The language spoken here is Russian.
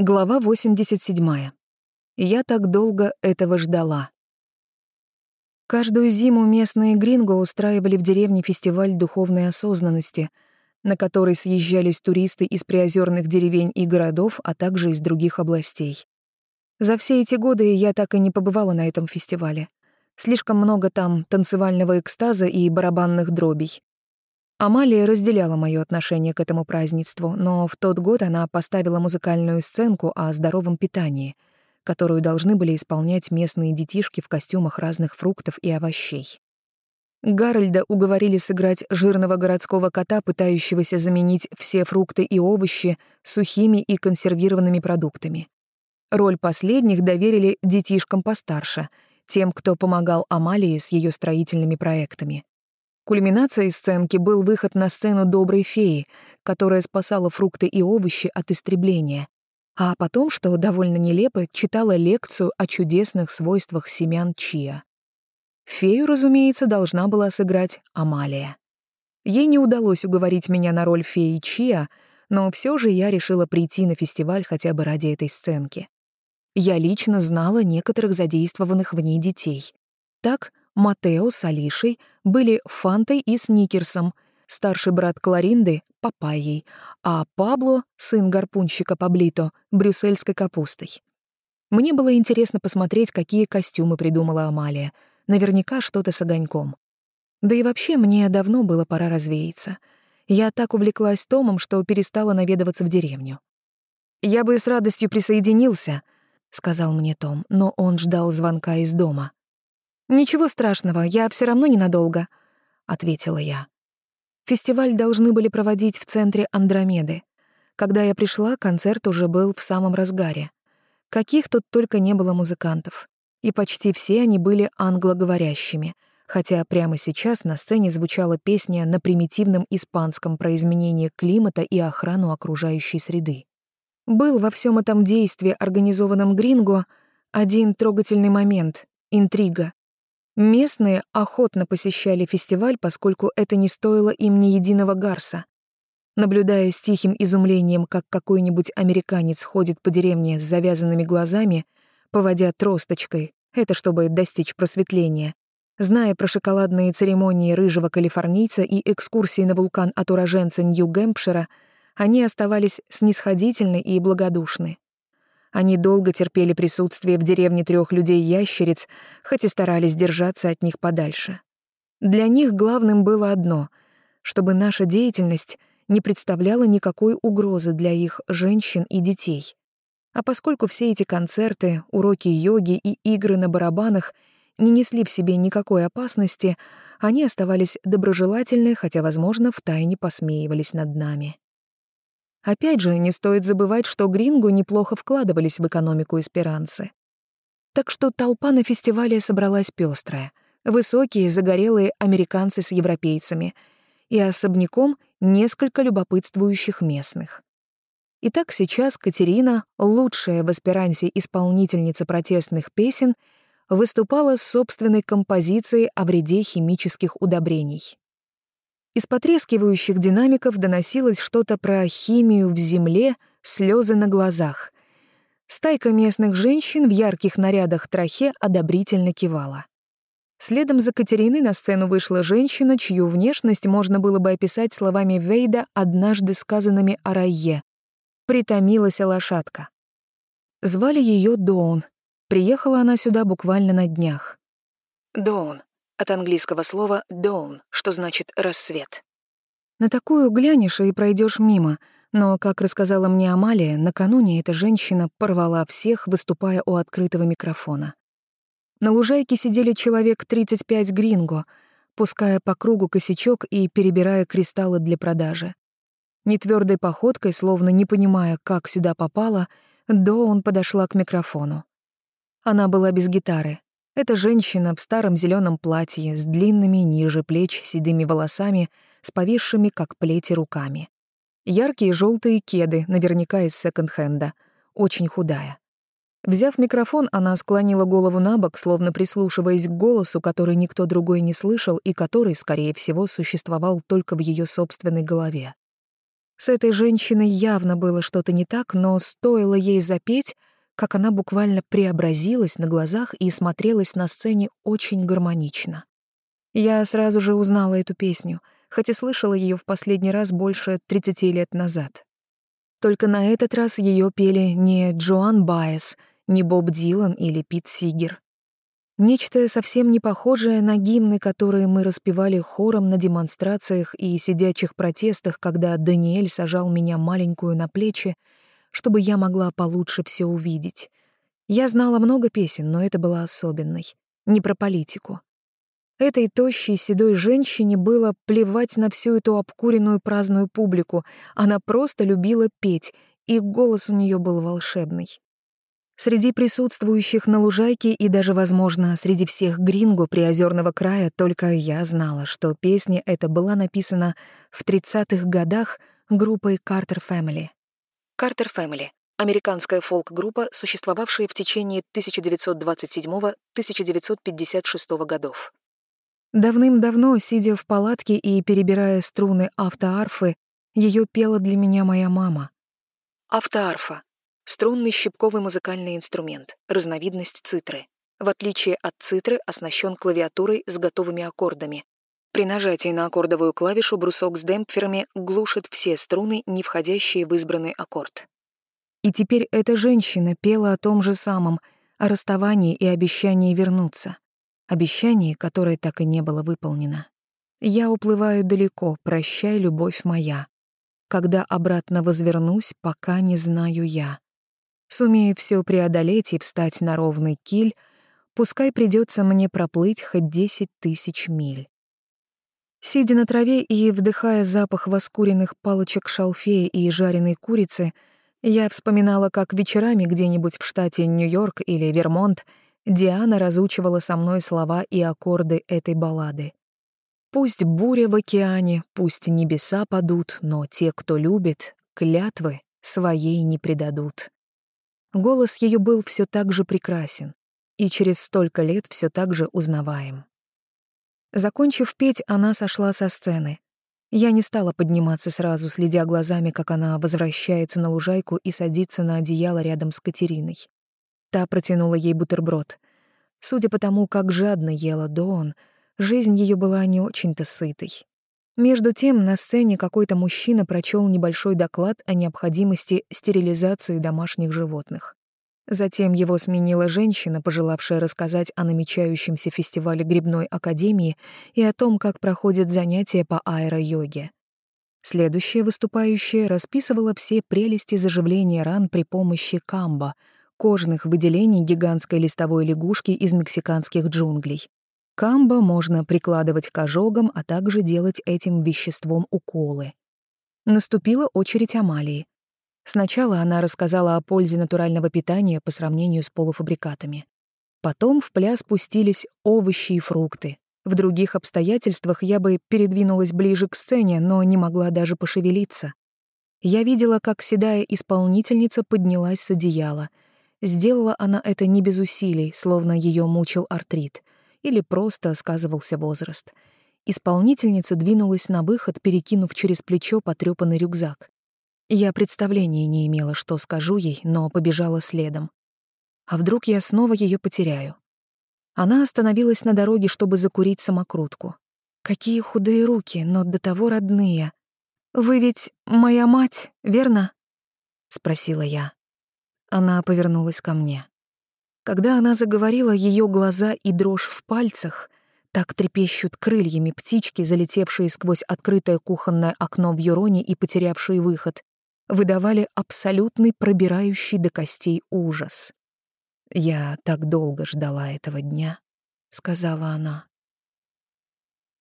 Глава 87. Я так долго этого ждала. Каждую зиму местные гринго устраивали в деревне фестиваль духовной осознанности, на который съезжались туристы из приозерных деревень и городов, а также из других областей. За все эти годы я так и не побывала на этом фестивале. Слишком много там танцевального экстаза и барабанных дробей. Амалия разделяла моё отношение к этому празднеству, но в тот год она поставила музыкальную сценку о здоровом питании, которую должны были исполнять местные детишки в костюмах разных фруктов и овощей. Гарольда уговорили сыграть жирного городского кота, пытающегося заменить все фрукты и овощи сухими и консервированными продуктами. Роль последних доверили детишкам постарше, тем, кто помогал Амалии с её строительными проектами. Кульминацией сценки был выход на сцену доброй феи, которая спасала фрукты и овощи от истребления, а потом, что довольно нелепо, читала лекцию о чудесных свойствах семян чиа. Фею, разумеется, должна была сыграть Амалия. Ей не удалось уговорить меня на роль феи Чиа, но все же я решила прийти на фестиваль хотя бы ради этой сценки. Я лично знала некоторых задействованных в ней детей. Так, Матео с Алишей были Фантой и Сникерсом, старший брат Кларинды — Папайей, а Пабло, сын гарпунщика Паблито, — брюссельской капустой. Мне было интересно посмотреть, какие костюмы придумала Амалия. Наверняка что-то с огоньком. Да и вообще, мне давно было пора развеяться. Я так увлеклась Томом, что перестала наведываться в деревню. «Я бы с радостью присоединился», — сказал мне Том, но он ждал звонка из дома. «Ничего страшного, я все равно ненадолго», — ответила я. Фестиваль должны были проводить в центре Андромеды. Когда я пришла, концерт уже был в самом разгаре. Каких тут только не было музыкантов. И почти все они были англоговорящими, хотя прямо сейчас на сцене звучала песня на примитивном испанском про изменение климата и охрану окружающей среды. Был во всем этом действии, организованном Гринго, один трогательный момент — интрига. Местные охотно посещали фестиваль, поскольку это не стоило им ни единого гарса. Наблюдая с тихим изумлением, как какой-нибудь американец ходит по деревне с завязанными глазами, поводя тросточкой, это чтобы достичь просветления, зная про шоколадные церемонии рыжего калифорнийца и экскурсии на вулкан от уроженца Нью-Гэмпшира, они оставались снисходительны и благодушны. Они долго терпели присутствие в деревне трех людей-ящериц, хоть и старались держаться от них подальше. Для них главным было одно — чтобы наша деятельность не представляла никакой угрозы для их женщин и детей. А поскольку все эти концерты, уроки йоги и игры на барабанах не несли в себе никакой опасности, они оставались доброжелательны, хотя, возможно, втайне посмеивались над нами. Опять же, не стоит забывать, что грингу неплохо вкладывались в экономику эсперанцы. Так что толпа на фестивале собралась пестрая. Высокие, загорелые американцы с европейцами и особняком несколько любопытствующих местных. Итак, сейчас Катерина, лучшая в эсперансе исполнительница протестных песен, выступала с собственной композицией о вреде химических удобрений. Из потрескивающих динамиков доносилось что-то про химию в земле, слезы на глазах. Стайка местных женщин в ярких нарядах трахе одобрительно кивала. Следом за Катериной на сцену вышла женщина, чью внешность можно было бы описать словами Вейда, однажды сказанными о Райе. Притомилась лошадка. Звали ее Доун. Приехала она сюда буквально на днях. Доун от английского слова dawn, что значит «рассвет». На такую глянешь и пройдешь мимо, но, как рассказала мне Амалия, накануне эта женщина порвала всех, выступая у открытого микрофона. На лужайке сидели человек 35 гринго, пуская по кругу косячок и перебирая кристаллы для продажи. Нетвёрдой походкой, словно не понимая, как сюда попала, Доун подошла к микрофону. Она была без гитары, эта женщина в старом зеленом платье с длинными ниже плеч седыми волосами, с повисшими, как плети, руками. Яркие желтые кеды, наверняка из секонд-хенда. Очень худая. Взяв микрофон, она склонила голову на бок, словно прислушиваясь к голосу, который никто другой не слышал и который, скорее всего, существовал только в ее собственной голове. С этой женщиной явно было что-то не так, но стоило ей запеть, как она буквально преобразилась на глазах и смотрелась на сцене очень гармонично. Я сразу же узнала эту песню, хотя слышала ее в последний раз больше 30 лет назад. Только на этот раз ее пели не Джоан Байес, не Боб Дилан или Пит Сигер. Нечто совсем не похожее на гимны, которые мы распевали хором на демонстрациях и сидячих протестах, когда Даниэль сажал меня маленькую на плечи, чтобы я могла получше все увидеть. Я знала много песен, но это была особенной. Не про политику. Этой тощей седой женщине было плевать на всю эту обкуренную праздную публику. Она просто любила петь, и голос у нее был волшебный. Среди присутствующих на лужайке и даже, возможно, среди всех гринго приозерного края только я знала, что песня эта была написана в 30-х годах группой Carter Family. Carter Family — американская фолк-группа, существовавшая в течение 1927-1956 годов. Давным-давно, сидя в палатке и перебирая струны автоарфы, ее пела для меня моя мама. Автоарфа — струнный щипковый музыкальный инструмент, разновидность цитры. В отличие от цитры, оснащен клавиатурой с готовыми аккордами. При нажатии на аккордовую клавишу брусок с демпферами глушит все струны, не входящие в избранный аккорд. И теперь эта женщина пела о том же самом, о расставании и обещании вернуться обещание, которое так и не было выполнено. Я уплываю далеко, прощай, любовь моя. Когда обратно возвернусь, пока не знаю я. Сумею все преодолеть и встать на ровный киль, пускай придется мне проплыть хоть десять тысяч миль. Сидя на траве и вдыхая запах воскуренных палочек шалфея и жареной курицы, я вспоминала, как вечерами где-нибудь в штате Нью-Йорк или Вермонт Диана разучивала со мной слова и аккорды этой баллады. Пусть буря в океане, пусть небеса падут, но те, кто любит, клятвы своей не предадут. Голос ее был все так же прекрасен, и через столько лет все так же узнаваем. Закончив петь, она сошла со сцены. Я не стала подниматься сразу, следя глазами, как она возвращается на лужайку и садится на одеяло рядом с Катериной. Та протянула ей бутерброд. Судя по тому, как жадно ела Дон, жизнь ее была не очень-то сытой. Между тем на сцене какой-то мужчина прочел небольшой доклад о необходимости стерилизации домашних животных. Затем его сменила женщина, пожелавшая рассказать о намечающемся фестивале Грибной Академии и о том, как проходят занятия по аэро-йоге. Следующая выступающая расписывала все прелести заживления ран при помощи камбо — кожных выделений гигантской листовой лягушки из мексиканских джунглей. Камбо можно прикладывать к ожогам, а также делать этим веществом уколы. Наступила очередь Амалии. Сначала она рассказала о пользе натурального питания по сравнению с полуфабрикатами. Потом в пляс пустились овощи и фрукты. В других обстоятельствах я бы передвинулась ближе к сцене, но не могла даже пошевелиться. Я видела, как седая исполнительница поднялась с одеяла — Сделала она это не без усилий, словно ее мучил артрит, или просто сказывался возраст. Исполнительница двинулась на выход, перекинув через плечо потрёпанный рюкзак. Я представления не имела, что скажу ей, но побежала следом. А вдруг я снова ее потеряю? Она остановилась на дороге, чтобы закурить самокрутку. Какие худые руки, но до того родные. «Вы ведь моя мать, верно?» — спросила я. Она повернулась ко мне. Когда она заговорила, ее глаза и дрожь в пальцах так трепещут крыльями птички, залетевшие сквозь открытое кухонное окно в Юроне и потерявшие выход, выдавали абсолютный пробирающий до костей ужас. «Я так долго ждала этого дня», — сказала она.